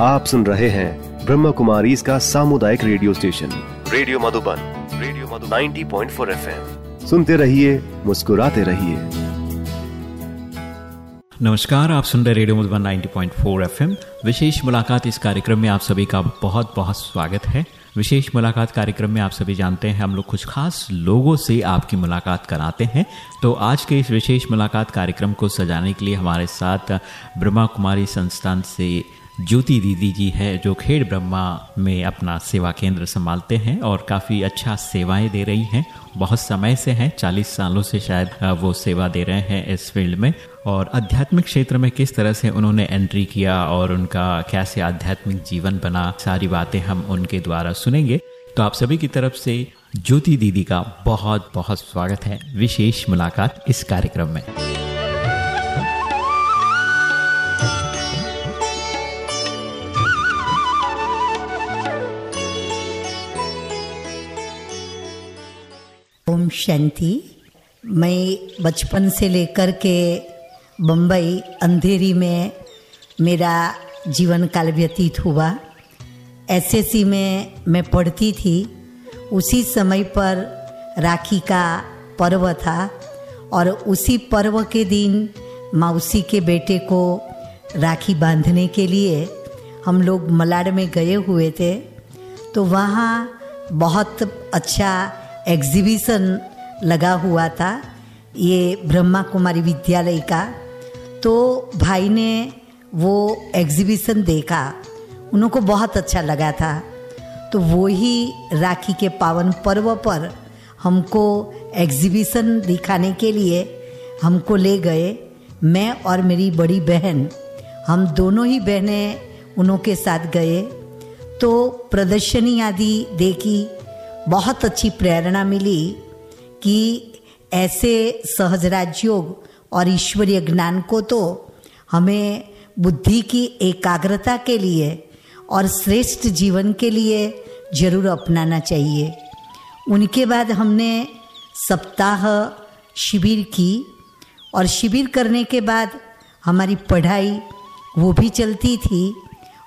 आप सुन रहे हैं ब्रह्म कुमारी इसका सामुदायिक radio station. Radio Madhuban, radio Madhu 90.4 FM. सुनते रहिए, मुस्कुराते रहिए। नमस्कार, आप सुन रहे रेडियो मधुबन 90.4 एफएम। विशेष मुलाकात इस कार्यक्रम में आप सभी का बहुत बहुत स्वागत है। विशेष मुलाकात कार्यक्रम में आप सभी जानते हैं, हम लोग कुछ खास लोगों से आपकी मुलाकात कराते हैं। तो आज के इस विशेष मुलाकात कार्यक्रम को सजाने के लिए हमारे साथ ब्रह्मा कुमारी संस्थान से ज्योति दीदी जी है, जो खेड़ ब्रह्मा में अपना सेवा केंद्र संभालते हैं और काफ़ी अच्छा सेवाएँ दे रही हैं। बहुत समय से हैं 40 सालों से शायद वो सेवा दे रहे हैं इस फ़ील्ड में। और आध्यात्मिक क्षेत्र में किस तरह से उन्होंने एंट्री किया और उनका कैसे आध्यात्मिक जीवन बना, सारी बातें हम उनके द्वारा सुनेंगे। तो आप सभी की तरफ़ से ज्योति दीदी का बहुत बहुत स्वागत है। विशेष मुलाकात इस कार्यक्रम में। शांति। मैं बचपन से लेकर के बम्बई अंधेरी में मेरा जीवन काल व्यतीत हुआ। एसएससी में मैं पढ़ती थी। उसी समय पर राखी का पर्व था और उसी पर्व के दिन मौसी के बेटे को राखी बांधने के लिए हम लोग मलाड में गए हुए थे। तो वहाँ बहुत अच्छा एग्जीबिशन लगा हुआ था, ये ब्रह्मा कुमारी विद्यालय का। तो भाई ने वो एग्जीबिशन देखा, उनको बहुत अच्छा लगा था। तो वो ही राखी के पावन पर्व पर हमको एग्जीबिशन दिखाने के लिए हमको ले गए। मैं और मेरी बड़ी बहन, हम दोनों ही बहनें उनों के साथ गए। तो प्रदर्शनी आदि देखी बहुत अच्छी प्रेरणा मिली कि ऐसे सहज राजयोग और ईश्वरीय ज्ञान को तो हमें बुद्धि की एकाग्रता के लिए और श्रेष्ठ जीवन के लिए ज़रूर अपनाना चाहिए। उनके बाद हमने सप्ताह शिविर की और शिविर करने के बाद हमारी पढ़ाई वो भी चलती थी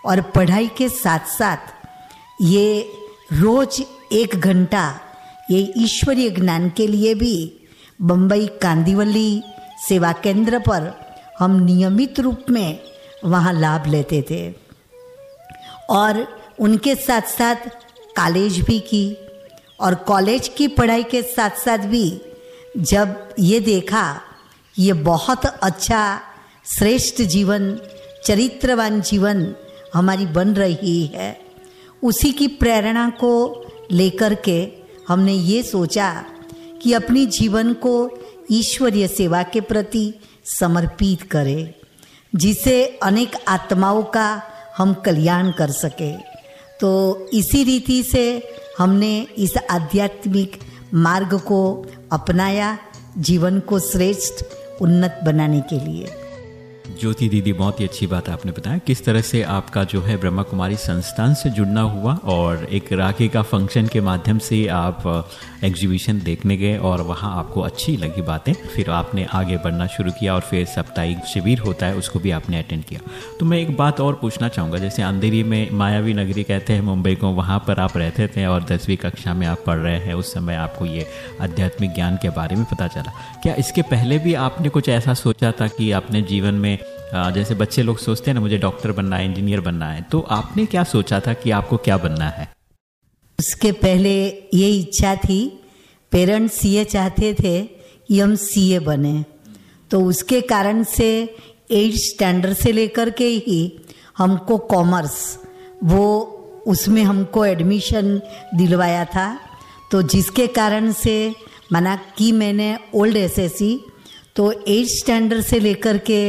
और पढ़ाई के साथ साथ ये रोज एक घंटा ये ईश्वरीय ज्ञान के लिए भी बम्बई कांदीवली सेवा केंद्र पर हम नियमित रूप में वहाँ लाभ लेते थे। और उनके साथ साथ कॉलेज भी की और कॉलेज की पढ़ाई के साथ साथ भी जब ये देखा, ये बहुत अच्छा श्रेष्ठ जीवन, चरित्रवान जीवन हमारी बन रही है। उसी की प्रेरणा को लेकर के हमने ये सोचा कि अपनी जीवन को ईश्वरीय सेवा के प्रति समर्पित करें, जिसे अनेक आत्माओं का हम कल्याण कर सके। तो इसी रीति से हमने इस आध्यात्मिक मार्ग को अपनाया, जीवन को श्रेष्ठ, उन्नत बनाने के लिए। ज्योति दीदी, बहुत ही अच्छी बात आपने बताया। किस तरह से आपका जो है ब्रह्मा कुमारी संस्थान से जुड़ना हुआ और एक राखी का फ़ंक्शन के माध्यम से आप एग्जीबिशन देखने गए और वहाँ आपको अच्छी लगी बातें। फिर आपने आगे बढ़ना शुरू किया और फिर साप्ताहिक शिविर होता है, उसको भी आपने अटेंड किया। तो मैं एक बात और पूछना चाहूँगा, जैसे अंधेरी में मायावी नगरी कहते हैं, मुंबई को, वहाँ पर आप रहते थे और दसवीं कक्षा में आप पढ़ रहे हैं, उस समय आपको ये आध्यात्मिक ज्ञान के बारे में पता चला। क्या इसके पहले भी आपने कुछ ऐसा सोचा था कि अपने जीवन में जैसे बच्चे लोग सोचते हैं ना, मुझे डॉक्टर बनना है, इंजीनियर बनना है तो आपने क्या सोचा था कि आपको क्या बनना है? उसके पहले ये इच्छा थी, पेरेंट्स ये चाहते थे कि हम सीए बने। तो उसके कारण से एट स्टैंडर्ड से लेकर के ही हमको कॉमर्स, वो उसमें हमको एडमिशन दिलवाया था। तो जिसके कारण से मना कि मैंने ओल्ड एसएससी तो एट स्टैंडर्ड से लेकर के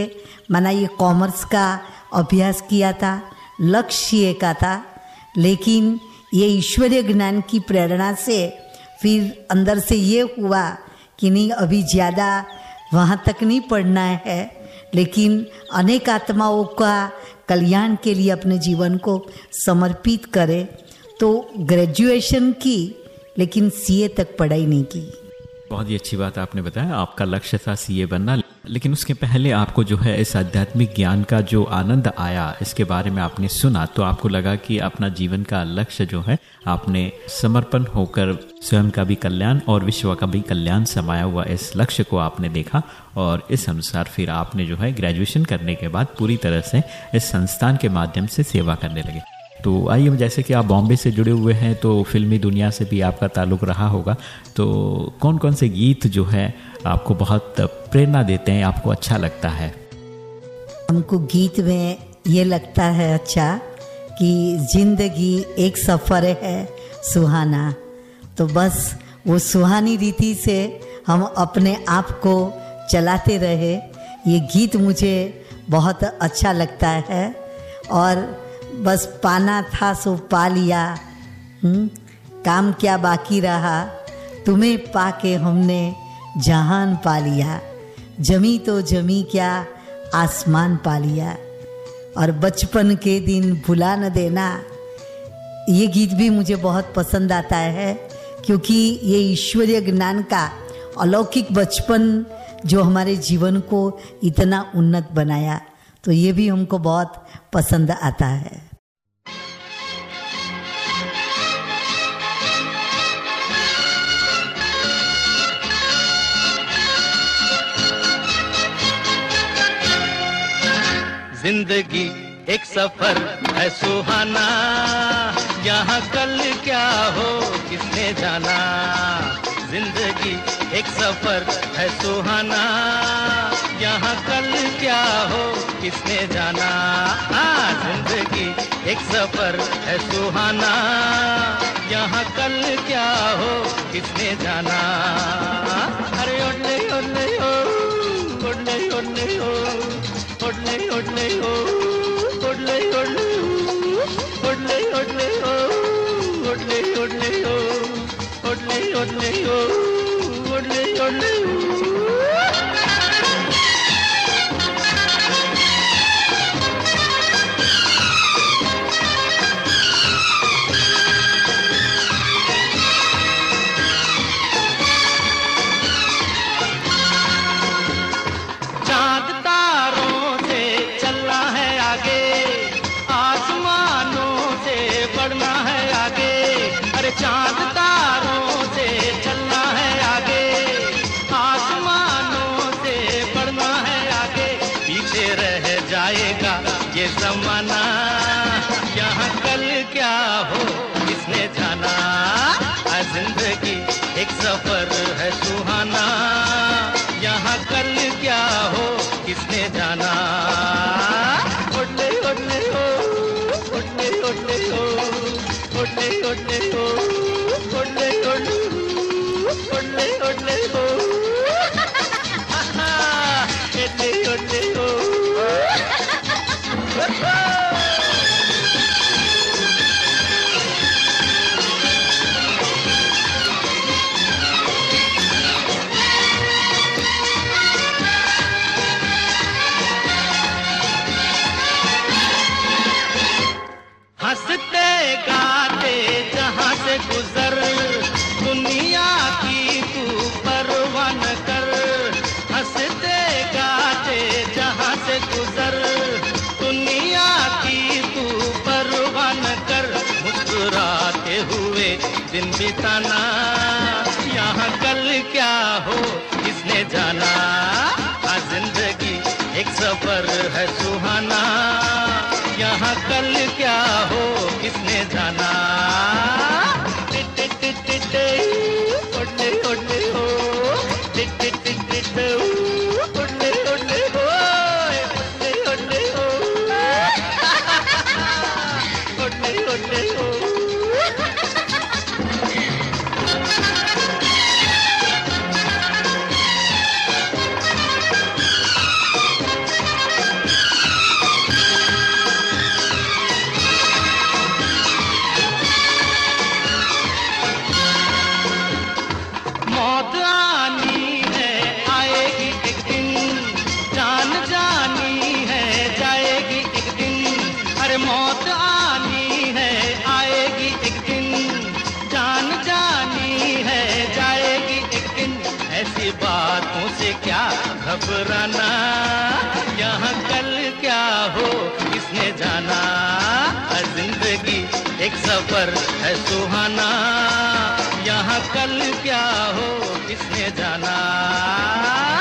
माना ये कॉमर्स का अभ्यास किया था, लक्ष्य का था, लेकिन ये ईश्वरीय ज्ञान की प्रेरणा से फिर अंदर से ये हुआ कि नहीं, अभी ज़्यादा वहाँ तक नहीं पढ़ना है, लेकिन अनेक आत्माओं का कल्याण के लिए अपने जीवन को समर्पित करें। तो ग्रेजुएशन की, लेकिन सीए तक पढ़ाई नहीं की। बहुत ही अच्छी बात आपने बताया, आपका लक्ष्य था सीए बनना, लेकिन उसके पहले आपको जो है इस आध्यात्मिक ज्ञान का जो आनंद आया, इसके बारे में आपने सुना तो आपको लगा कि अपना जीवन का लक्ष्य जो है, आपने समर्पण होकर स्वयं का भी कल्याण और विश्व का भी कल्याण समाया हुआ इस लक्ष्य को आपने देखा, और इस अनुसार फिर आपने जो है ग्रेजुएशन करने के बाद पूरी तरह से इस संस्थान के माध्यम से सेवा करने लगे। तो आइए जैसे कि आप बॉम्बे से जुड़े हुए हैं तो फिल्मी दुनिया से भी आपका ताल्लुक रहा होगा। तो कौन कौन से गीत जो है आपको बहुत प्रेरणा देते हैं, आपको अच्छा लगता है? हमको गीत में ये लगता है अच्छा कि ज़िंदगी एक सफ़र है सुहाना। तो बस वो सुहानी रीति से हम अपने आप को चलाते रहे। ये गीत मुझे बहुत अच्छा लगता है और बस पाना था, सो पा लिया। हुँ? काम क्या बाकी रहा? तुम्हें पाके हमने जहान पा लिया। जमी तो जमी क्या, आसमान पा लिया। और बचपन के दिन भुला न देना। ये गीत भी मुझे बहुत पसंद आता है, क्योंकि ये ईश्वरीय ज्ञान का अलौकिक बचपन जो हमारे जीवन को इतना उन्नत बनाया। तो ये भी हमको बहुत पसंद आता है। ज़िंदगी एक सफ़र है सुहाना। यहाँ कल क्या हो, किसने जाना? ज़िंदगी एक सफ़र है सुहाना। यहाँ कल क्या हो किसने जाना आ ज़िंदगी एक सफ़र है सुहाना यहाँ कल क्या हो किसने जाना अरे ओडले ओडले हो ओडले ओडले हो ओडले ओडले हो ओडले हो ओडले ओडले हो ओडले ओडले हो उड़ने ओडले हो ओडले ओडले हो हुए दिन बिताना। यहाँ कल क्या हो, किसने जाना? ज़िंदगी एक सफ़र है सुहाना। यहाँ कल क्या हो कल क्या हो किसने जाना?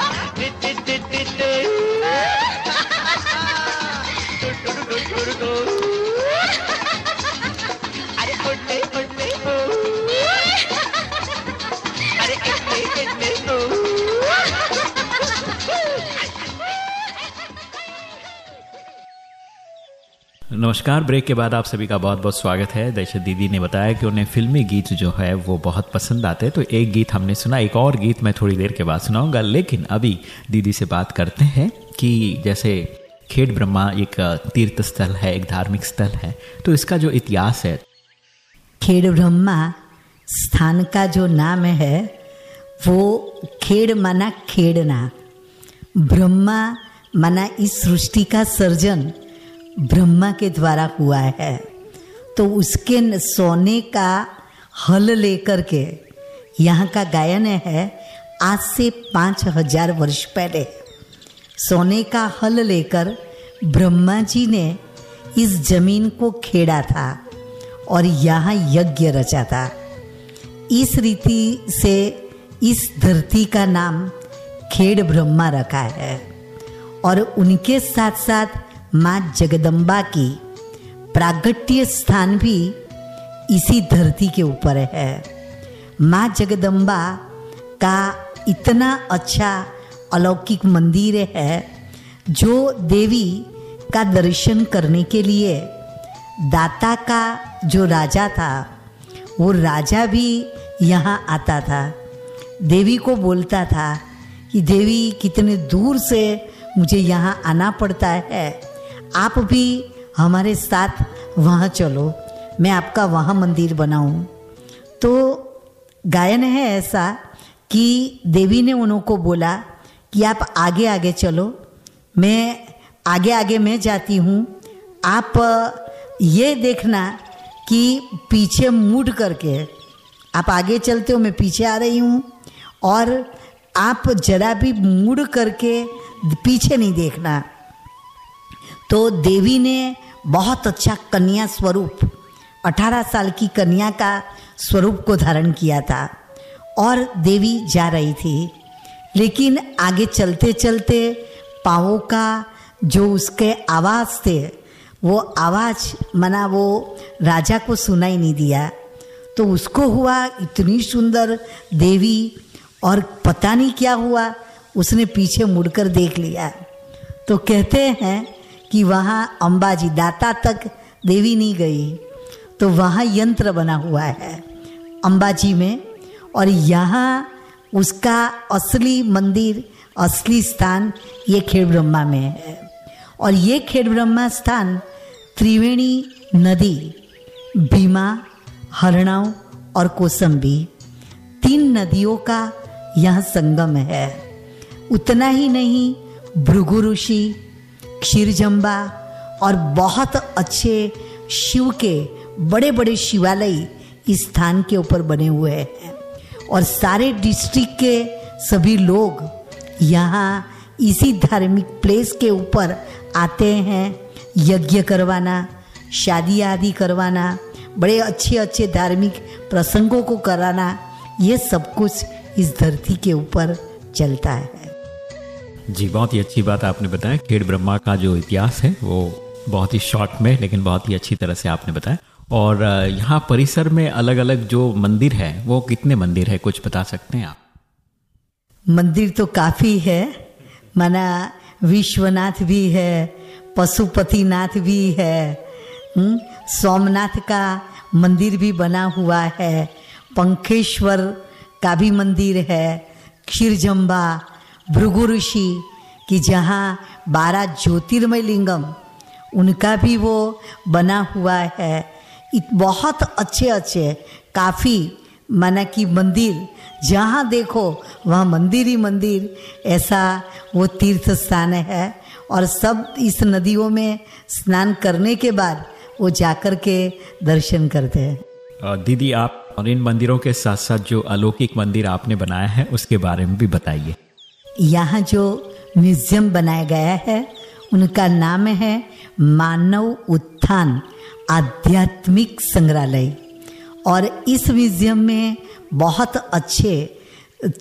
नमस्कार, ब्रेक के बाद आप सभी का बहुत बहुत स्वागत है। दहशत दीदी ने बताया कि उन्हें फिल्मी गीत जो है, वो बहुत पसंद आते हैं। तो एक गीत हमने सुना, एक और गीत मैं थोड़ी देर के बाद सुनाऊँगा। लेकिन अभी दीदी से बात करते हैं कि जैसे खेड़ ब्रह्मा एक तीर्थ स्थल है, एक धार्मिक स्थल है। तो इसका जो इतिहास है। खेड़ ब्रह्मा स्थान का जो नाम है, वो खेड़ माना खेड़ना। ब्रह्मा माना इस सृष्टि का सर्जन। ब्रह्मा के द्वारा हुआ है। तो उसके सोने का हल लेकर के यहाँ का गायन है, आज से पाँच हज़ार वर्ष पहले। सोने का हल लेकर ब्रह्मा जी ने इस ज़मीन को खेड़ा था और यहाँ यज्ञ रचा था। इस रीति से इस धरती का नाम खेड़ ब्रह्मा रखा है और उनके साथ साथ माँ जगदम्बा की प्रागट्य स्थान भी इसी धरती के ऊपर है। माँ जगदम्बा का इतना अच्छा अलौकिक मंदिर है जो देवी का दर्शन करने के लिए दाता का जो राजा था, वो राजा भी यहाँ आता था। देवी को बोलता था कि, देवी, कितने दूर से मुझे यहाँ आना पड़ता है? आप भी हमारे साथ वहाँ चलो। मैं आपका वहाँ मंदिर बनाऊँ। तो गायन है ऐसा कि देवी ने उनको बोला कि आप आगे आगे चलो। मैं आगे आगे मैं जाती हूँ। आप ये देखना कि पीछे मुड़ करके आप आगे चलते हो, मैं पीछे आ रही हूँ। और आप जरा भी मुड़ करके पीछे नहीं देखना। तो देवी ने बहुत अच्छा कन्या स्वरूप 18 साल की कन्या का स्वरूप को धारण किया था और देवी जा रही थी। लेकिन आगे चलते चलते पाँवों का जो उसके आवाज़ थे, वो आवाज़ मना वो राजा को सुनाई नहीं दिया। तो उसको हुआ इतनी सुंदर देवी और पता नहीं क्या हुआ, उसने पीछे मुड़कर देख लिया। तो कहते हैं कि वहाँ अंबाजी दाता तक देवी नहीं गई। तो वहाँ यंत्र बना हुआ है अंबाजी में। और यहाँ उसका असली मंदिर, असली स्थान ये खेड़ ब्रह्मा में है। और ये खेड़ ब्रह्मा स्थान त्रिवेणी नदी, भीमा, हरणाव और कोसंबी, तीन नदियों का यह संगम है। उतना ही नहीं, भृगु ऋषि क्षीरजम्बा और बहुत अच्छे शिव के बड़े बड़े शिवालय इस स्थान के ऊपर बने हुए हैं। और सारे डिस्ट्रिक्ट के सभी लोग यहाँ इसी धार्मिक प्लेस के ऊपर आते हैं। यज्ञ करवाना, शादी आदि करवाना, बड़े अच्छे अच्छे धार्मिक प्रसंगों को कराना, ये सब कुछ इस धरती के ऊपर चलता है। जी बहुत ही अच्छी बात आपने बताया। खेड़ ब्रह्मा का जो इतिहास है वो बहुत ही शॉर्ट में लेकिन बहुत ही अच्छी तरह से आपने बताया। और यहाँ परिसर में अलग अलग जो मंदिर है वो कितने मंदिर है कुछ बता सकते हैं आप? मंदिर तो काफ़ी है। माना विश्वनाथ भी है पशुपतिनाथ भी है हम्म, सोमनाथ का मंदिर भी बना हुआ है पंखेश्वर का भी मंदिर है क्षीरजम्बा भृगु ऋषि कि जहाँ बारह ज्योतिर्मय लिंगम उनका भी वो बना हुआ है। बहुत अच्छे अच्छे काफ़ी, माना कि मंदिर, जहाँ देखो, वहाँ मंदिर ही मंदिर, ऐसा वो तीर्थ स्थान है। और सब इस नदियों में स्नान करने के बाद वो जाकर के दर्शन करते हैं। दीदी, आप और इन मंदिरों के साथ साथ जो अलौकिक मंदिर आपने बनाया है, उसके बारे में भी बताइए। यहाँ जो म्यूज़ियम बनाया गया है, उनका नाम है मानव उत्थान आध्यात्मिक संग्रहालय। और इस म्यूज़ियम में बहुत अच्छे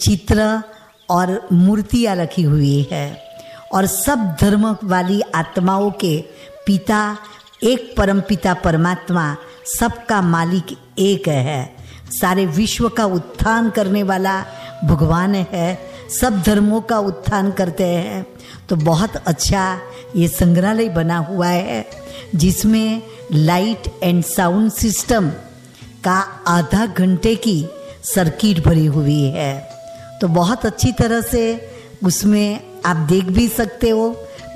चित्र और मूर्तियाँ रखी हुई है। और सब धर्म वाली आत्माओं के पिता, एक परम पिता परमात्मा, सबका मालिक एक है। सारे विश्व का उत्थान करने वाला भगवान है। सब धर्मों का उत्थान करते हैं। तो बहुत अच्छा ये संग्रहालय बना हुआ है, जिसमें लाइट एंड साउंड सिस्टम का आधा घंटे की सर्किट भरी हुई है। तो बहुत अच्छी तरह से उसमें आप देख भी सकते हो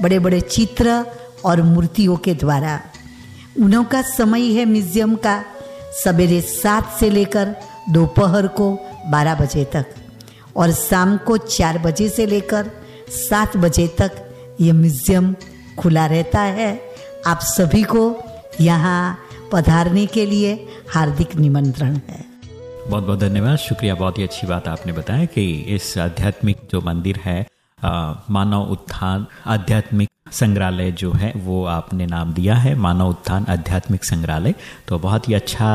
बड़े बड़े चित्र और मूर्तियों के द्वारा। उन्हों का समय है म्यूज़ियम का, सवेरे सात से लेकर दोपहर को बारह बजे तक। और शाम को चार बजे से लेकर सात बजे तक ये म्यूज़ियम खुला रहता है। आप सभी को यहाँ पधारने के लिए हार्दिक निमंत्रण है। बहुत बहुत धन्यवाद। शुक्रिया, बहुत ही अच्छी बात आपने बताया कि इस आध्यात्मिक जो मंदिर है मानव उत्थान आध्यात्मिक संग्रहालय जो है, वो आपने नाम दिया है, मानव उत्थान आध्यात्मिक संग्रहालय। तो बहुत ही अच्छा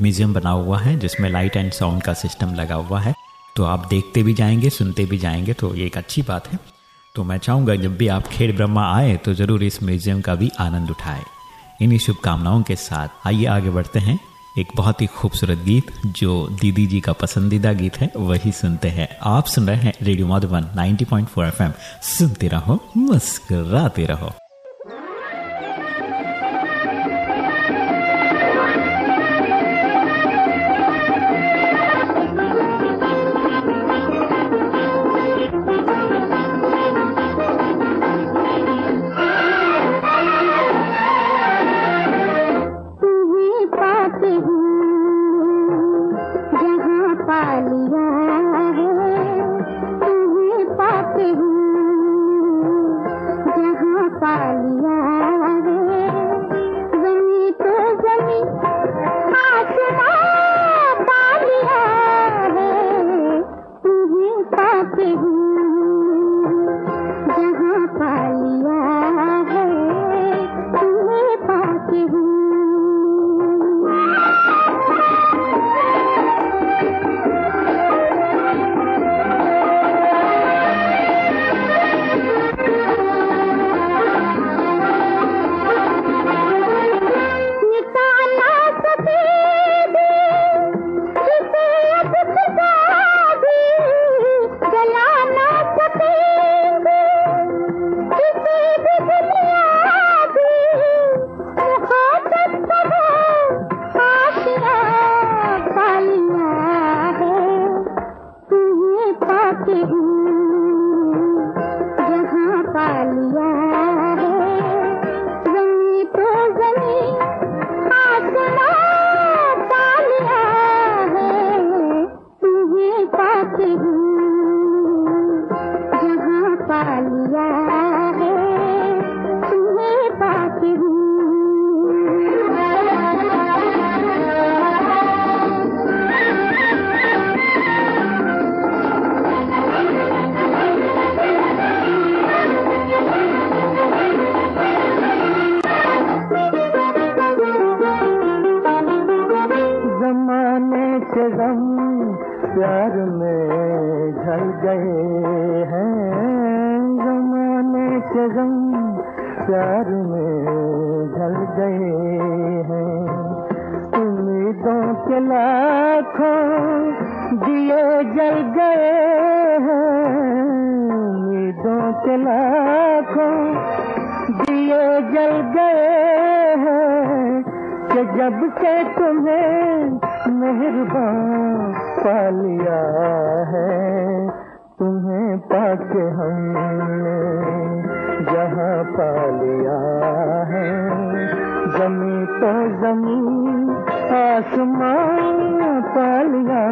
म्यूज़ियम बना हुआ है, जिसमें लाइट एंड साउंड का सिस्टम लगा हुआ है। तो आप देखते भी जाएँगे, सुनते भी जाएँगे तो ये एक अच्छी बात है। तो मैं चाहूँगा जब भी आप खेड़ ब्रह्मा आए तो ज़रूर इस म्यूज़ियम का भी आनंद उठाए। इन्हीं शुभकामनाओं के साथ आइए, आगे बढ़ते हैं। एक बहुत ही खूबसूरत गीत, जो दीदी जी का पसंदीदा गीत है, वही सुनते हैं। आप सुन रहे हैं रेडियो मधुबन 90.4 एफएम। सुनते रहो, मुस्कुराते रहो। उम्मीदों के लाखों दिए जल गए हैं कि जब से तुम्हें मेहरबान पा लिया है, तुम्हें पाके हमने जहाँ पा लिया है। जमी तो जमी आसमान पा लिया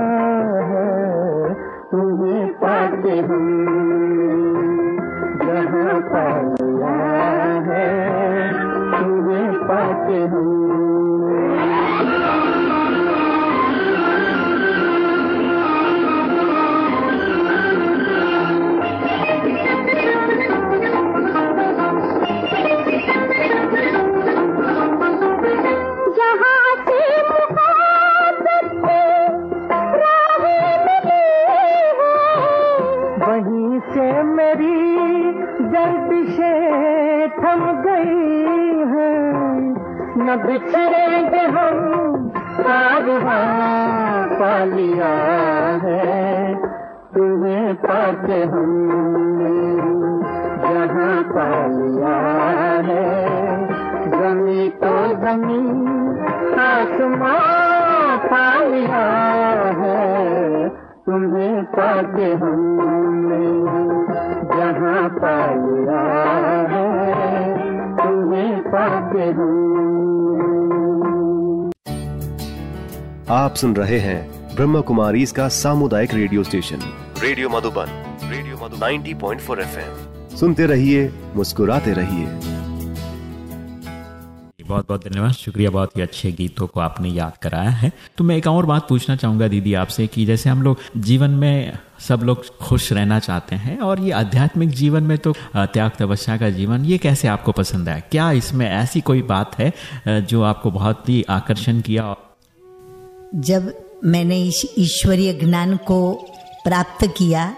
ही पाते हम जहाँ पाया है तुझे पाते हम बिछड़ेंगे हम। पा लिया है। तुम्हें पाते हमने जहाँ पा लिया है। जमी तो जमी, आसमां पा है। तुम्हें पाते हमने जहाँ पा लिया है। तुम्हें पाते हम आप सुन रहे हैं ब्रह्म कुमारी इसका सामुदायिक radio station. Radio Madhuban radio Madhu 90.4 FM. सुनते रहिए मुस्कुराते रहिए। बहुत बहुत धन्यवाद। शुक्रिया बहुत ही अच्छे गीतों को आपने याद कराया है। तो मैं एक और बात पूछना चाहूँगा दीदी आपसे कि जैसे हम लोग जीवन में सब लोग खुश रहना चाहते हैं और ये आध्यात्मिक जीवन में तो त्याग तपस्या का जीवन ये कैसे आपको पसंद है क्या इसमें ऐसी कोई बात है जो आपको बहुत ही आकर्षण किया? जब मैंने इस ईश्वरीय ज्ञान को प्राप्त किया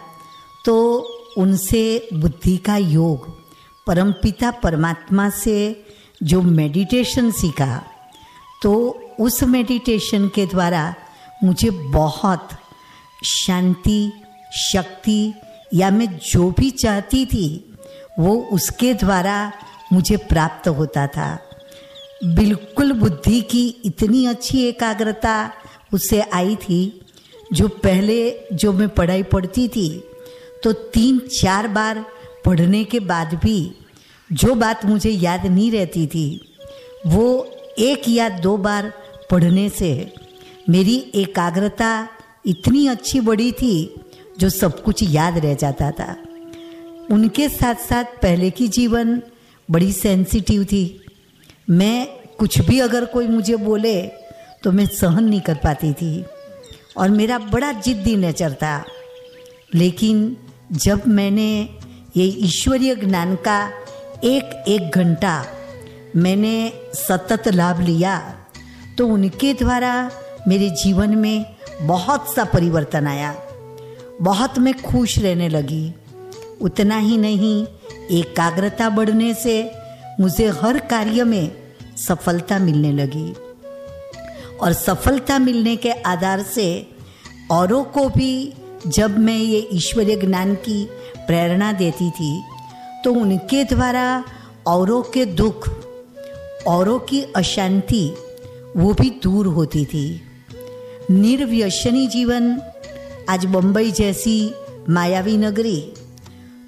तो उनसे बुद्धि का योग परमपिता परमात्मा से जो मेडिटेशन सीखा तो उस मेडिटेशन के द्वारा मुझे बहुत शांति, शक्ति, या मैं जो भी चाहती थी, वो उसके द्वारा मुझे प्राप्त होता था। बिल्कुल बुद्धि की इतनी अच्छी एकाग्रता उससे आई थी। जो पहले जो मैं पढ़ाई पढ़ती थी तो तीन चार बार पढ़ने के बाद भी जो बात मुझे याद नहीं रहती थी, वो एक या दो बार पढ़ने से मेरी एकाग्रता इतनी अच्छी बढ़ी थी, जो सब कुछ याद रह जाता था। उनके साथ साथ पहले की जीवन बड़ी सेंसिटिव थी। मैं कुछ भी अगर कोई मुझे बोले तो मैं सहन नहीं कर पाती थी। और मेरा बड़ा जिद्दी नेचर था। लेकिन जब मैंने ये ईश्वरीय ज्ञान का एक एक घंटा मैंने सतत लाभ लिया तो उनके द्वारा मेरे जीवन में बहुत सा परिवर्तन आया। बहुत मैं खुश रहने लगी। उतना ही नहीं, एकाग्रता बढ़ने से मुझे हर कार्य में सफलता मिलने लगी। और सफलता मिलने के आधार से औरों को भी जब मैं ये ईश्वरीय ज्ञान की प्रेरणा देती थी तो उनके द्वारा औरों के दुख, औरों की अशांति, वो भी दूर होती थी। निर्व्यसनी जीवन आज बम्बई जैसी मायावी नगरी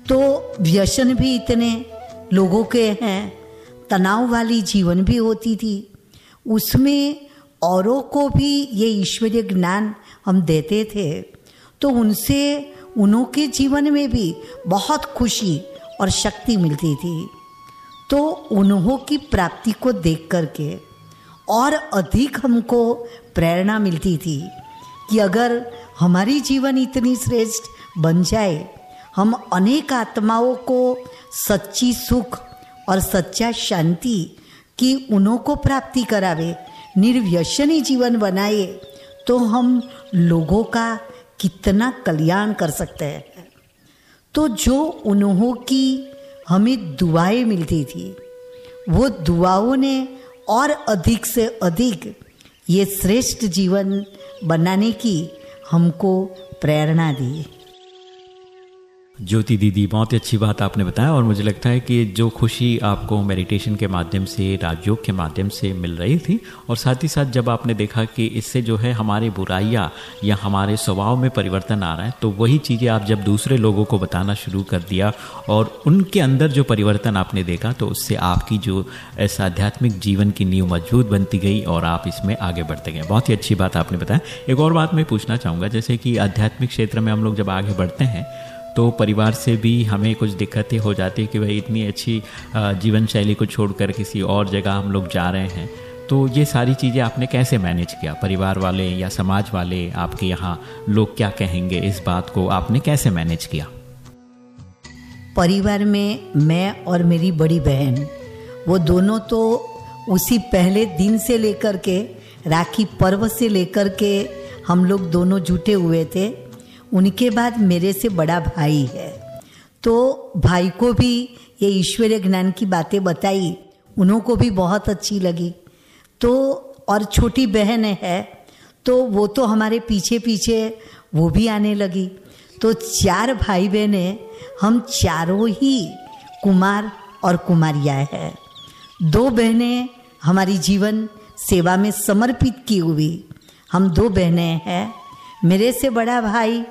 तो व्यसन भी इतने लोगों के हैं, तनाव वाली जीवन भी होती थी। उसमें औरों को भी ये ईश्वरीय ज्ञान हम देते थे तो उनसे उनों के जीवन में भी बहुत खुशी और शक्ति मिलती थी। तो उन्हों की प्राप्ति को देख करके और अधिक हमको प्रेरणा मिलती थी कि अगर हमारी जीवन इतनी श्रेष्ठ बन जाए, हम अनेक आत्माओं को सच्ची सुख और सच्चा शांति की उन्हों को प्राप्ति करावे निर्व्यसनी जीवन बनाए तो हम लोगों का कितना कल्याण कर सकते हैं। तो जो उन्हों की हमें दुआएँ मिलती थी, वो दुआओं ने और अधिक से अधिक ये श्रेष्ठ जीवन बनाने की हमको प्रेरणा दी। ज्योति दीदी, बहुत ही अच्छी बात आपने बताया और मुझे लगता है कि जो खुशी आपको मेडिटेशन के माध्यम से, राजयोग के माध्यम से मिल रही थी और साथ ही साथ जब आपने देखा कि इससे जो है हमारे बुराइयाँ या हमारे स्वभाव में परिवर्तन आ रहा है तो वही चीज़ें आप जब दूसरे लोगों को बताना शुरू कर दिया और उनके अंदर जो परिवर्तन आपने देखा तो उससे आपकी जो ऐसा आध्यात्मिक जीवन की नींव मज़बूत बनती गई और आप इसमें आगे बढ़ते गए। बहुत ही अच्छी बात आपने बताया। एक और बात मैं पूछना चाहूँगा, जैसे कि आध्यात्मिक क्षेत्र में हम लोग जब आगे बढ़ते हैं तो परिवार से भी हमें कुछ दिक्कतें हो जाती है कि भाई इतनी अच्छी जीवन शैली को छोड़कर किसी और जगह हम लोग जा रहे हैं। तो ये सारी चीज़ें आपने कैसे मैनेज किया? परिवार वाले या समाज वाले आपके यहाँ लोग क्या कहेंगे इस बात को? आपने कैसे मैनेज किया? परिवार में मैं और मेरी बड़ी बहन, वो दोनों तो उसी पहले दिन से लेकर के, राखी पर्व से लेकर के हम लोग दोनों जुटे हुए थे। उनके बाद मेरे से बड़ा भाई है। तो भाई को भी ये ईश्वरीय ज्ञान की बातें बताई, उन्हों को भी बहुत अच्छी लगी। तो और छोटी बहन है तो वो तो हमारे पीछे पीछे वो भी आने लगी। तो चार भाई बहने हम चारों ही कुमार और कुमारियाँ हैं। दो बहनें हमारी जीवन सेवा में समर्पित की हुई। हम दो बहनें हैं, मेरे से बड़ा भाई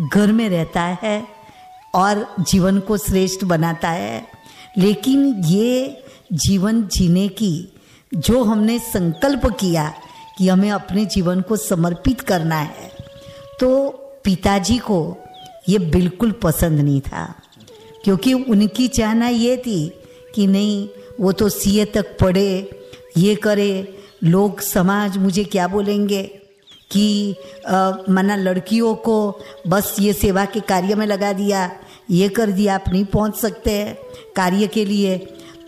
घर में रहता है और जीवन को श्रेष्ठ बनाता है। लेकिन ये जीवन जीने की जो हमने संकल्प किया कि हमें अपने जीवन को समर्पित करना है तो पिताजी को ये बिल्कुल पसंद नहीं था। क्योंकि उनकी चाहना ये थी कि नहीं, वो तो सीए तक पढ़े, ये करे, लोग, समाज मुझे क्या बोलेंगे? कि मना लड़कियों को बस ये सेवा के कार्य में लगा दिया, ये कर दिया, आप नहीं पहुँच सकते कार्य के लिए।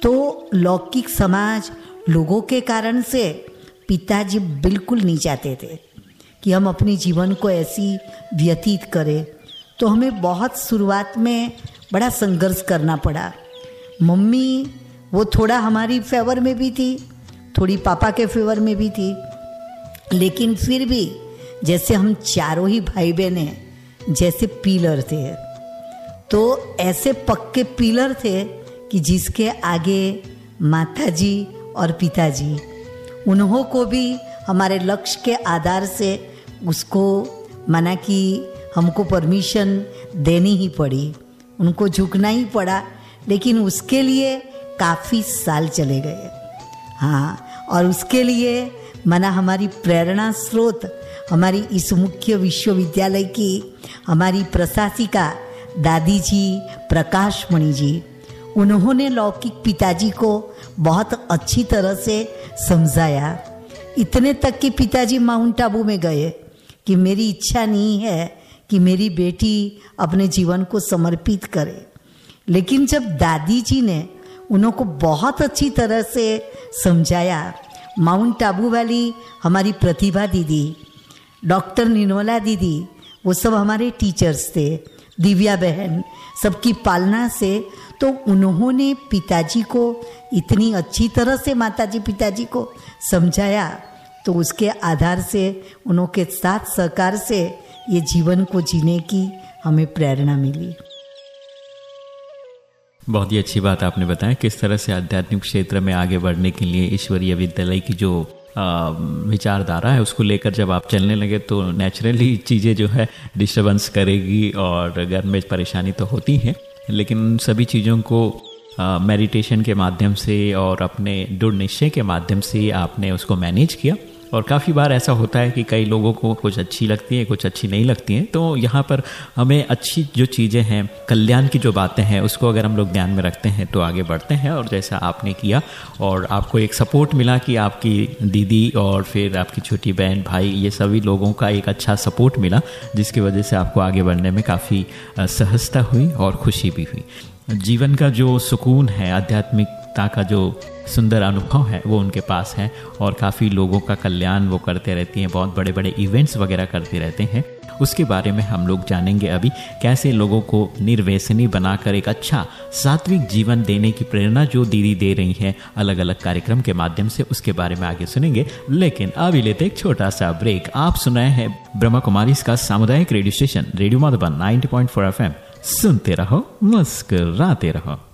तो लौकिक समाज लोगों के कारण से पिताजी बिल्कुल नहीं चाहते थे कि हम अपने जीवन को ऐसी व्यतीत करें। तो हमें बहुत शुरुआत में बड़ा संघर्ष करना पड़ा। मम्मी, वो थोड़ा हमारी फेवर में भी थी, थोड़ी पापा के फेवर में भी थी लेकिन फिर भी जैसे हम चारों ही भाई बहन हैं, जैसे पीलर थे। तो ऐसे पक्के पिलर थे कि जिसके आगे माता जी और पिताजी, उन्हों को भी हमारे लक्ष्य के आधार से उसको माना कि हमको परमिशन देनी ही पड़ी। उनको झुकना ही पड़ा, लेकिन उसके लिए काफ़ी साल चले गए। हाँ और उसके लिए माना हमारी प्रेरणा स्रोत, हमारी इस मुख्य विश्वविद्यालय की, हमारी प्रशासिका दादी जी प्रकाश मणि जी उन्होंने लौकिक पिताजी को बहुत अच्छी तरह से समझाया। इतने तक कि पिताजी माउंट आबू में गए कि मेरी इच्छा नहीं है कि मेरी बेटी अपने जीवन को समर्पित करे। लेकिन जब दादी जी ने उन्हों को बहुत अच्छी तरह से समझाया माउंट आबू वाली हमारी प्रतिभा दीदी, डॉक्टर निर्मला दीदी, वो सब हमारे टीचर्स थे, दिव्या बहन, सबकी पालना से। तो उन्होंने पिताजी को इतनी अच्छी तरह से माताजी पिताजी को समझाया तो उसके आधार से, उनके साथ सहकार से ये जीवन को जीने की हमें प्रेरणा मिली। बहुत ही अच्छी बात आपने बताया किस तरह से आध्यात्मिक क्षेत्र में आगे बढ़ने के लिए ईश्वरीय विद्यालय की जो विचारधारा है, उसको लेकर जब आप चलने लगे तो नेचुरली चीज़ें जो है डिस्टर्बेंस करेगी और घर में परेशानी तो होती है। लेकिन सभी चीज़ों को मेडिटेशन के माध्यम से और अपने दृढ़ निश्चय के माध्यम से आपने उसको मैनेज किया। और काफ़ी बार ऐसा होता है कि कई लोगों को कुछ अच्छी लगती है, कुछ अच्छी नहीं लगती हैं। तो यहाँ पर हमें अच्छी जो चीज़ें हैं, कल्याण की जो बातें हैं, उसको अगर हम लोग ध्यान में रखते हैं तो आगे बढ़ते हैं। और जैसा आपने किया, और आपको एक सपोर्ट मिला कि आपकी दीदी और फिर आपकी छोटी बहन, भाई, ये सभी लोगों का एक अच्छा सपोर्ट मिला, जिसकी वजह से आपको आगे बढ़ने में काफ़ी सहजता हुई और खुशी भी हुई। जीवन का जो सुकून है आध्यात्मिकता का जो सुंदर अनुभव है, वो उनके पास है और काफ़ी लोगों का कल्याण वो करते रहती हैं, बहुत बड़े बड़े इवेंट्स वगैरह करते रहते हैं। उसके बारे में हम लोग जानेंगे अभी कैसे लोगों को निर्व्यसनी बनाकर एक अच्छा सात्विक जीवन देने की प्रेरणा जो दीदी दे रही हैं अलग अलग कार्यक्रम के माध्यम से, उसके बारे में आगे सुनेंगे। लेकिन अभी लेते एक छोटा सा ब्रेक आप सुनाए हैं ब्रह्मा कुमारी का सामुदायिक radio station radio Madhuban 90.4 FM. सुनते रहो, मुस्कुराते रहो।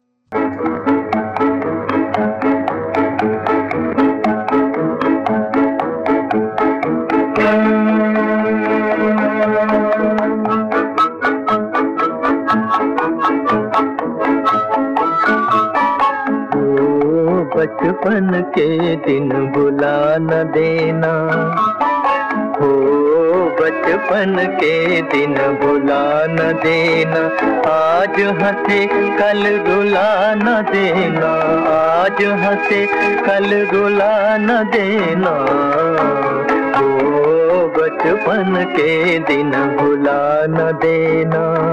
बचपन के दिन बुला न देना। हो, बचपन के दिन बुला न देना। आज हंसे, कल रुला न देना। आज हंसे, कल रुला न देना। हो, बचपन के दिन बुला न देना।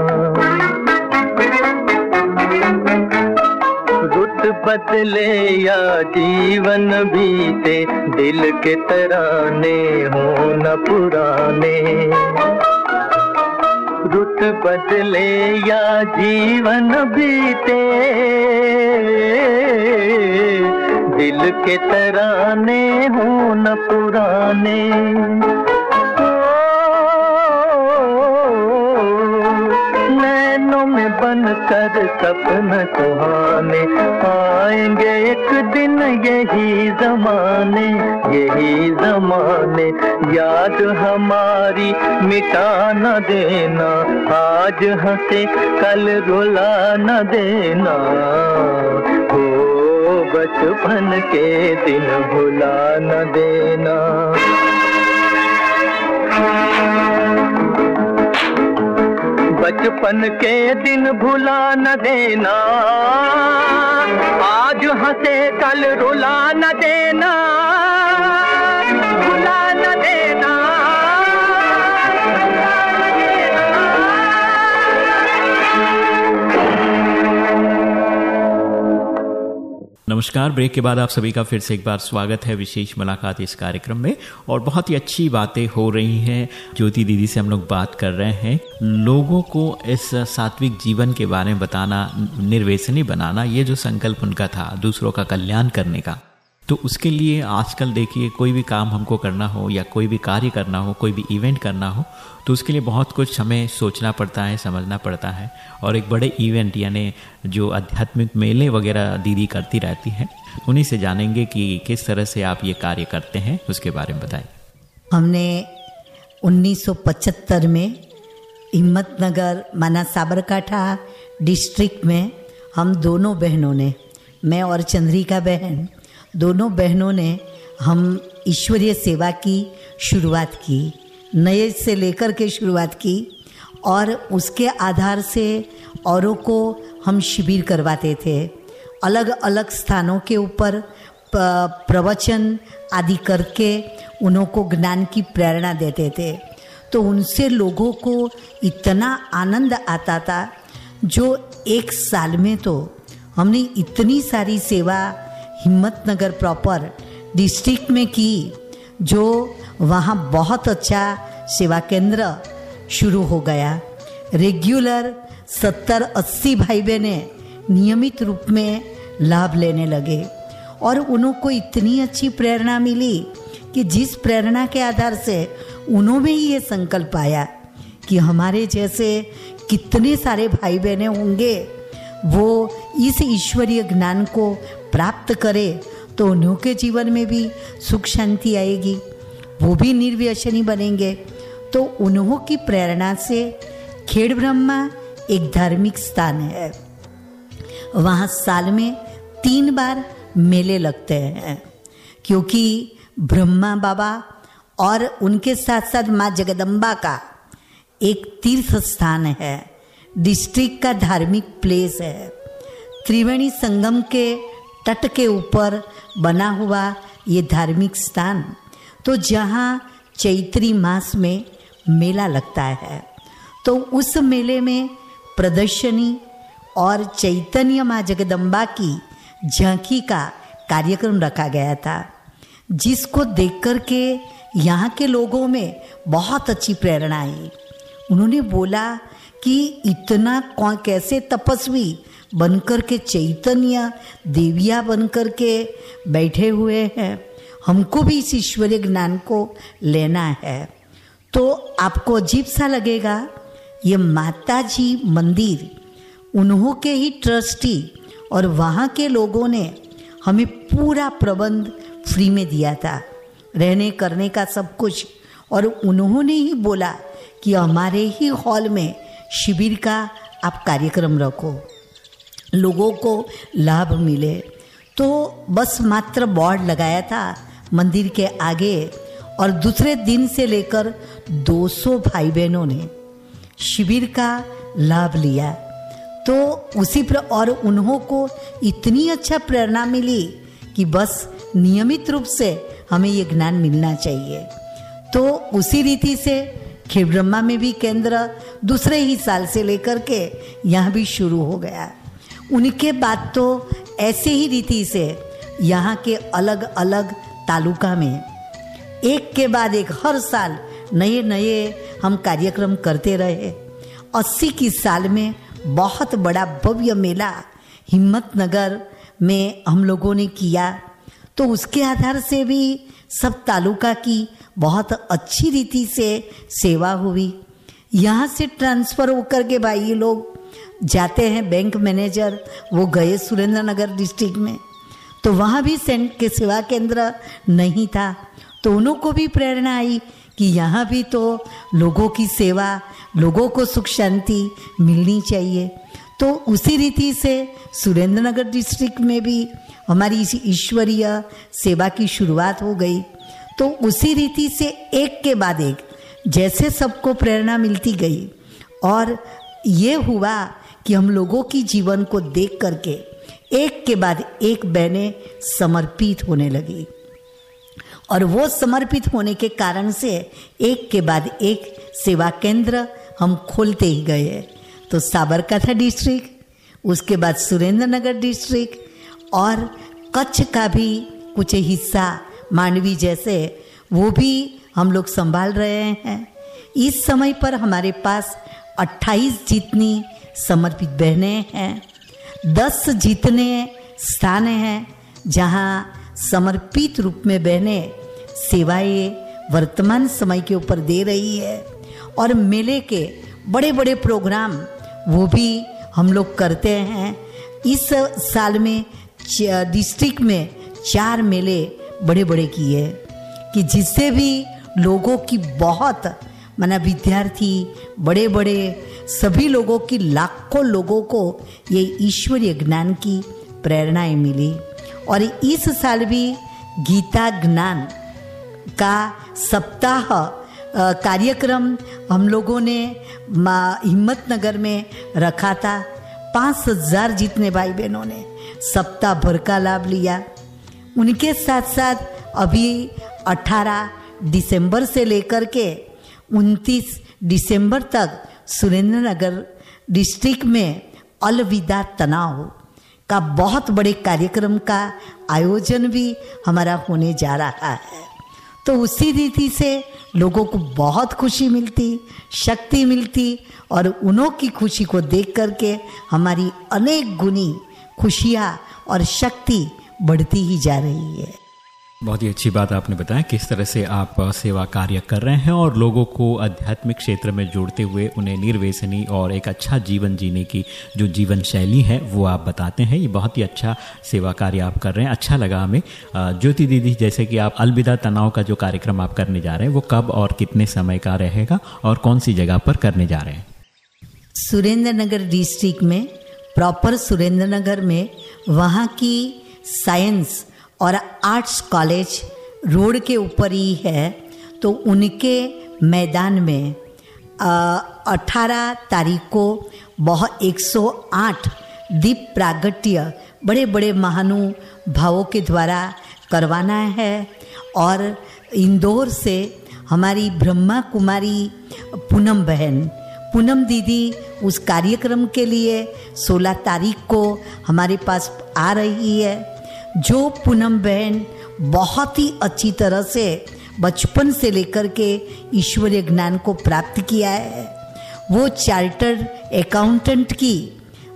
बदले या जीवन बीते, दिल के तराने हो न पुराने। रुत बदले या जीवन बीते, दिल के तराने हो न पुराने। बन कर सपन सुहाने। आएँगे एक दिन यही जमाने यही जमाने। याद हमारी मिटा न देना, आज हंसे कल रुला न देना। हो बचपन के दिन भुला न देना। बचपन के दिन भुला न देना। आज हंसे कल रुला न देना। नमस्कार। ब्रेक के बाद आप सभी का फिर से एक बार स्वागत है विशेष मुलाकात इस कार्यक्रम में। और बहुत ही अच्छी बातें हो रही हैं। ज्योति दीदी से हम लोग बात कर रहे हैं। लोगों को इस सात्विक जीवन के बारे में बताना निर्वेसनी बनाना, ये जो संकल्प उनका था, दूसरों का कल्याण करने का। तो उसके लिए आजकल देखिए, कोई भी काम हमको करना हो या कोई भी कार्य करना हो, कोई भी इवेंट करना हो तो उसके लिए बहुत कुछ हमें सोचना पड़ता है, समझना पड़ता है। और एक बड़े इवेंट यानी जो आध्यात्मिक मेले वगैरह दीदी करती रहती हैं, उन्हीं से जानेंगे कि किस तरह से आप ये कार्य करते हैं, उसके बारे में बताएँ। हमने 1975 में हिम्मतनगर माना साबरकाठा डिस्ट्रिक्ट में हम दोनों बहनों ने, मैं और चंद्रिका बहन, दोनों बहनों ने हम ईश्वरीय सेवा की शुरुआत की। नए से लेकर के शुरुआत की और उसके आधार से औरों को हम शिविर करवाते थे। अलग अलग स्थानों के ऊपर प्रवचन आदि करके उन्हों को ज्ञान की प्रेरणा देते थे। तो उनसे लोगों को इतना आनंद आता था, जो एक साल में तो हमने इतनी सारी सेवा हिम्मतनगर प्रॉपर डिस्ट्रिक्ट में की जो वहाँ बहुत अच्छा सेवा केंद्र शुरू हो गया। रेगुलर सत्तर अस्सी भाई बहने नियमित रूप में लाभ लेने लगे और उनको इतनी अच्छी प्रेरणा मिली कि जिस प्रेरणा के आधार से उन्होंने ही ये संकल्प आया कि हमारे जैसे कितने सारे भाई बहने होंगे, वो इस ईश्वरीय ज्ञान को प्राप्त करे तो उन्हों के जीवन में भी सुख शांति आएगी, वो भी निर्व्यसनी बनेंगे। तो उन्हों की प्रेरणा से खेड़ ब्रह्मा एक धार्मिक स्थान है। वहाँ साल में तीन बार मेले लगते हैं, क्योंकि ब्रह्मा बाबा और उनके साथ साथ माँ जगदम्बा का एक तीर्थ स्थान है, डिस्ट्रिक्ट का धार्मिक प्लेस है। त्रिवेणी संगम के तट के ऊपर बना हुआ ये धार्मिक स्थान तो जहाँ चैत्री मास में मेला लगता है तो उस मेले में प्रदर्शनी और चैतन्य माँ जगदम्बा की झांकी का कार्यक्रम रखा गया था, जिसको देख कर के यहाँ के लोगों में बहुत अच्छी प्रेरणा आई। उन्होंने बोला कि इतना कौन, कैसे तपस्वी बनकर के चैतन्य, देविया बनकर के बैठे हुए हैं। हमको भी इस ईश्वरीय ज्ञान को लेना है। तो आपको अजीब सा लगेगा, ये माता जी मंदिर, उन्हों के ही ट्रस्टी और वहाँ के लोगों ने हमें पूरा प्रबंध फ्री में दिया था। रहने करने का सब कुछ। और उन्होंने ही बोला कि हमारे ही हॉल में शिविर का आप कार्यक्रम रखो। लोगों को लाभ मिले। तो बस मात्र बोर्ड लगाया था मंदिर के आगे और दूसरे दिन से लेकर 200 भाई बहनों ने शिविर का लाभ लिया। तो उसी पर और उन्हों को इतनी अच्छा प्रेरणा मिली कि बस नियमित रूप से हमें ये ज्ञान मिलना चाहिए। तो उसी रीति से खेल ब्रह्मा में भी केंद्र दूसरे ही साल से लेकर के यहाँ भी शुरू हो गया। उनके बाद तो ऐसे ही रीति से यहाँ के अलग अलग तालुका में एक के बाद एक हर साल नए नए हम कार्यक्रम करते रहे। अस्सी की साल में बहुत बड़ा भव्य मेला हिम्मत नगर में हम लोगों ने किया। तो उसके आधार से भी सब तालुका की बहुत अच्छी रीति से सेवा हुई। यहाँ से ट्रांसफ़र होकर के भाई ये लोग जाते हैं बैंक मैनेजर, वो गए सुरेंद्र नगर डिस्ट्रिक्ट में। तो वहाँ भी सेंट के सेवा केंद्र नहीं था। तो उनको भी प्रेरणा आई कि यहाँ भी तो लोगों की सेवा, लोगों को सुख शांति मिलनी चाहिए। तो उसी रीति से सुरेंद्र नगर डिस्ट्रिक्ट में भी हमारी ईश्वरीय सेवा की शुरुआत हो गई। तो उसी रीति से एक के बाद एक, जैसे सबको प्रेरणा मिलती गई। और ये हुआ कि हम लोगों की जीवन को देख करके, एक के बाद एक बहनें समर्पित होने लगी। और वो समर्पित होने के कारण से एक के बाद एक सेवा केंद्र हम खोलते ही गए तो साबरकाठा डिस्ट्रिक्ट, उसके बाद सुरेंद्र नगर डिस्ट्रिक्ट, और कच्छ का भी कुछ हिस्सा मांडवी जैसे, वो भी हम लोग संभाल रहे हैं। इस समय पर हमारे पास 28 जितनी समर्पित बहनें हैं। 10 जितने स्थान हैं जहाँ समर्पित रूप में बहनें सेवाएँ वर्तमान समय के ऊपर दे रही है और मेले के बड़े बड़े प्रोग्राम वो भी हम लोग करते हैं। इस साल में डिस्ट्रिक्ट में चार मेले बड़े बड़े किए कि जिससे भी लोगों की बहुत माना विद्यार्थी बड़े बड़े सभी लोगों की, लाखों लोगों को ये ईश्वरीय ज्ञान की प्रेरणाएँ मिली। और इस साल भी गीता ज्ञान का सप्ताह कार्यक्रम हम लोगों ने हिम्मत नगर में रखा था। पाँच हज़ार जितने भाई बहनों ने सप्ताह भर का लाभ लिया। उनके साथ साथ अभी 18 दिसंबर से लेकर के 29 दिसंबर तक सुरेंद्र नगर डिस्ट्रिक्ट में अलविदा तनाव का बहुत बड़े कार्यक्रम का आयोजन भी हमारा होने जा रहा है। तो उसी रीति से लोगों को बहुत खुशी मिलती, शक्ति मिलती और उन्हों की खुशी को देख करके हमारी अनेक गुनी खुशियाँ और शक्ति बढ़ती ही जा रही है। बहुत ही अच्छी बात आपने बताया किस तरह से आप सेवा कार्य कर रहे हैं और लोगों को आध्यात्मिक क्षेत्र में जोड़ते हुए उन्हें निर्वेसनी और एक अच्छा जीवन जीने की जो जीवन शैली है, वो आप बताते हैं। ये बहुत ही अच्छा सेवा कार्य आप कर रहे हैं। अच्छा लगा हमें। ज्योति दीदी, जैसे कि आप अलविदा तनाव का जो कार्यक्रम आप करने जा रहे हैं, वो कब और कितने समय का रहेगा और कौन सी जगह पर करने जा रहे हैं? सुरेंद्र नगर डिस्ट्रिक्ट में, प्रॉपर सुरेंद्र नगर में, वहाँ की साइंस और आर्ट्स कॉलेज रोड के ऊपर ही है तो उनके मैदान में अठारह तारीख को बहुत 108 दीप प्रागट्य बड़े बड़े महानुभावों के द्वारा करवाना है और इंदौर से हमारी ब्रह्मा कुमारी पूनम बहन, पूनम दीदी उस कार्यक्रम के लिए 16 तारीख को हमारे पास आ रही है। जो पूनम बहन बहुत ही अच्छी तरह से बचपन से लेकर के ईश्वरीय ज्ञान को प्राप्त किया है। वो चार्टर्ड अकाउंटेंट की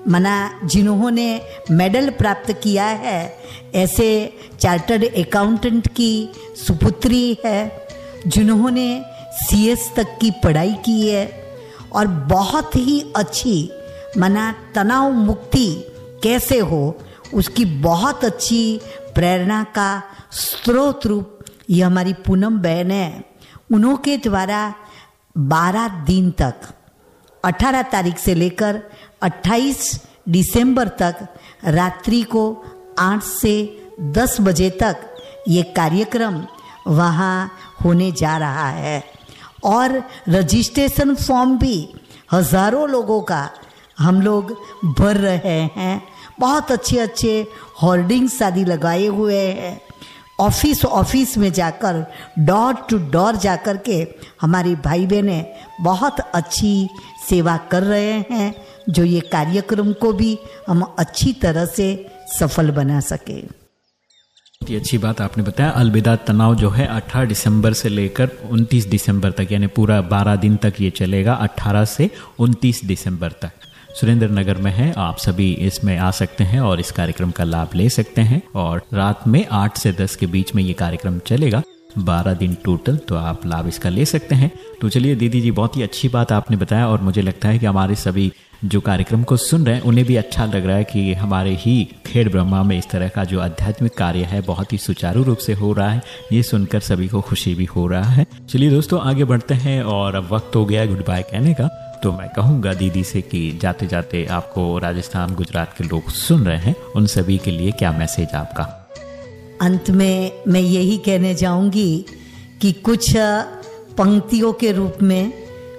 मना जिन्होंने मेडल प्राप्त किया है, ऐसे चार्टर्ड अकाउंटेंट की सुपुत्री है, जिन्होंने सीएस तक की पढ़ाई की है और बहुत ही अच्छी मना तनाव मुक्ति कैसे हो उसकी बहुत अच्छी प्रेरणा का स्रोत रूप ये हमारी पूनम बहन है। उन्हों के द्वारा 12 दिन तक 18 तारीख से लेकर 28 दिसंबर तक रात्रि को आठ से 10 बजे तक ये कार्यक्रम वहाँ होने जा रहा है। और रजिस्ट्रेशन फॉर्म भी हज़ारों लोगों का हम लोग भर रहे हैं। बहुत अच्छे अच्छे होर्डिंग्स आदि लगाए हुए हैं। ऑफ़िस ऑफ़िस में जाकर डोर टू डोर जाकर के हमारे भाई बहनें बहुत अच्छी सेवा कर रहे हैं, जो ये कार्यक्रम को भी हम अच्छी तरह से सफल बना सके। बहुत ही अच्छी बात आपने बताया। अलविदा तनाव जो है 18 दिसंबर से लेकर 29 दिसंबर तक, यानी पूरा 12 दिन तक ये चलेगा 18 से 29 दिसंबर तक। सुरेंद्र नगर में है। आप सभी इसमें आ सकते हैं और इस कार्यक्रम का लाभ ले सकते हैं। और रात में आठ से दस के बीच में ये कार्यक्रम चलेगा। बारह दिन टोटल तो आप लाभ इसका ले सकते हैं। तो चलिए, दीदी जी, बहुत ही अच्छी बात आपने बताया और मुझे लगता है कि हमारे सभी जो कार्यक्रम को सुन रहे हैं, उन्हें भी अच्छा लग रहा है कि हमारे ही खेड़ ब्रह्मा में इस तरह का जो आध्यात्मिक कार्य है, बहुत ही सुचारू रूप से हो रहा है। ये सुनकर सभी को खुशी भी हो रहा है। चलिए दोस्तों, आगे बढ़ते हैं और अब वक्त हो गया गुड बाय कहने का। तो मैं कहूँगा दीदी से कि जाते जाते आपको राजस्थान, गुजरात के लोग सुन रहे हैं। उन सभी के लिए क्या मैसेज आपका? अंत में मैं यही कहने जाऊँगी कि कुछ पंक्तियों के रूप में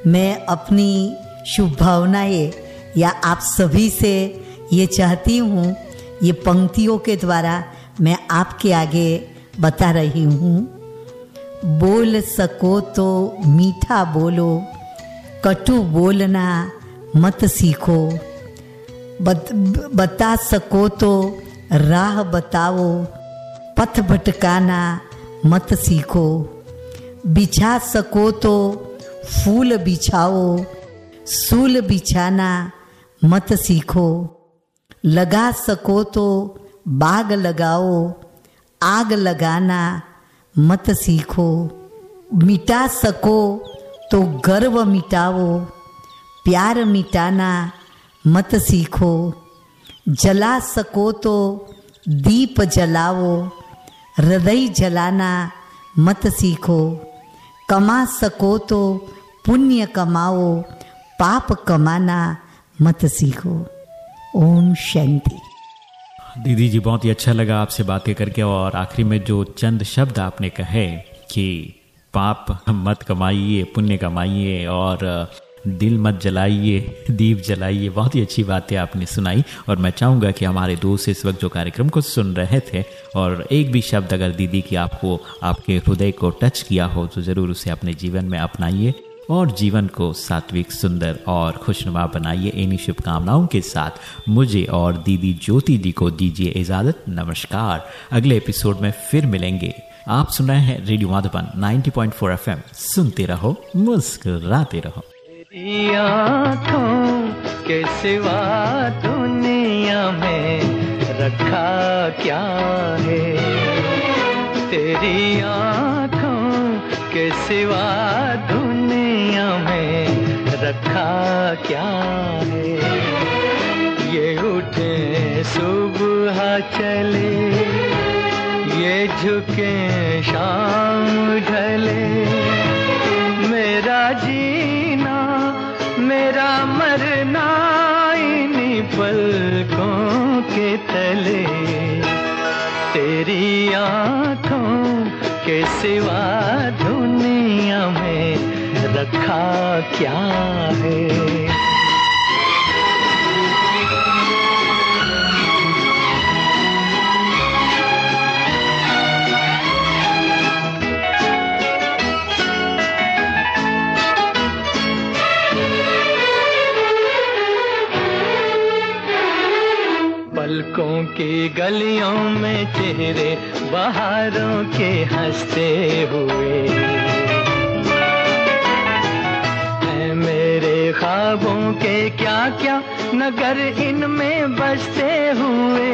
मैं अपनी शुभ भावनाएँ या आप सभी से ये चाहती हूँ, ये पंक्तियों के द्वारा मैं आपके आगे बता रही हूँ। बोल सको तो मीठा बोलो। कटु बोलना मत सीखो। बत, बता सको तो राह बताओ। पथ भटकाना मत सीखो। बिछा सको तो फूल बिछाओ। सूल बिछाना मत सीखो। लगा सको तो बाग लगाओ। आग लगाना मत सीखो। मिटा सको तो गर्व मिटाओ प्यार मिटाना मत सीखो जला सको तो दीप जलाओ हृदय जलाना मत सीखो कमा सको तो पुण्य कमाओ पाप कमाना मत सीखो ओम शांति दीदी जी बहुत ही अच्छा लगा आपसे बातें करके और आखिरी में जो चंद शब्द आपने कहे कि पाप मत कमाइए, पुण्य कमाइए और दिल मत जलाइए, दीप जलाइए। बहुत ही अच्छी बातें आपने सुनाई और मैं चाहूँगा कि हमारे दोस्त इस वक्त जो कार्यक्रम को सुन रहे थे और एक भी शब्द अगर दीदी की आपको, आपके हृदय को टच किया हो तो ज़रूर उसे अपने जीवन में अपनाइए और जीवन को सात्विक, सुंदर और खुशनुमा बनाइए। इन्हीं शुभकामनाओं के साथ मुझे और दीदी ज्योति दी को दीजिए इजाज़त। नमस्कार। अगले एपिसोड में फिर मिलेंगे। आप सुन रहे हैं रेडियो माधुबन 90.4 एफएम। सुनते रहो, मुस्कुराते रहो। के सिवा दुनिया में रखा क्या है? तेरी आँखों के सिवा दुनिया में रखा क्या है? ये उठे सुबह चले झुके शाम ढले। मेरा जीना, मेरा मरना इन्हीं पलकों के तले। तेरी आँखों के सिवा दुनिया में रखा क्या है? की गलियों में चेहरे, बहारों के हँसते हुए। है मेरे ख्वाबों के क्या क्या नगर इनमें बसते हुए।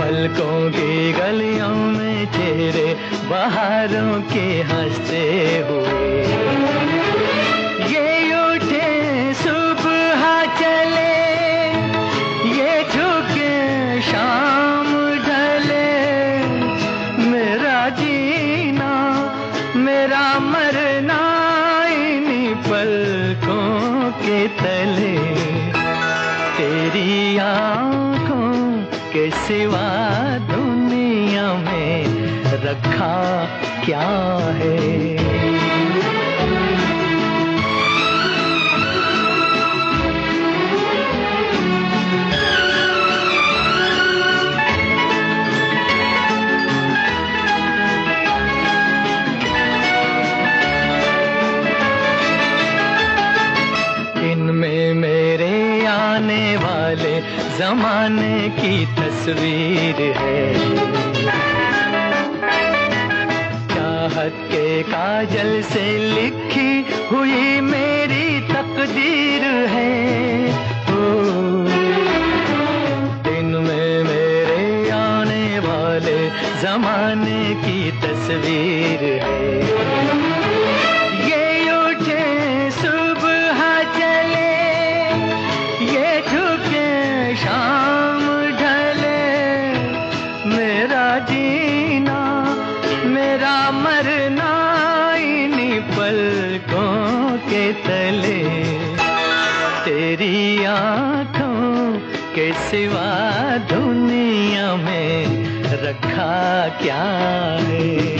पलकों की गलियों में चेहरे, बहारों के हँसते हुए। सिवा दुनिया में रखा क्या है? जमाने की तस्वीर है। चाहत के काजल से लिखी हुई मेरी तकदीर है। ओ, दिन में मेरे आने वाले जमाने की तस्वीर है। के तले तेरी आँखों के सिवा दुनिया में रखा क्या है?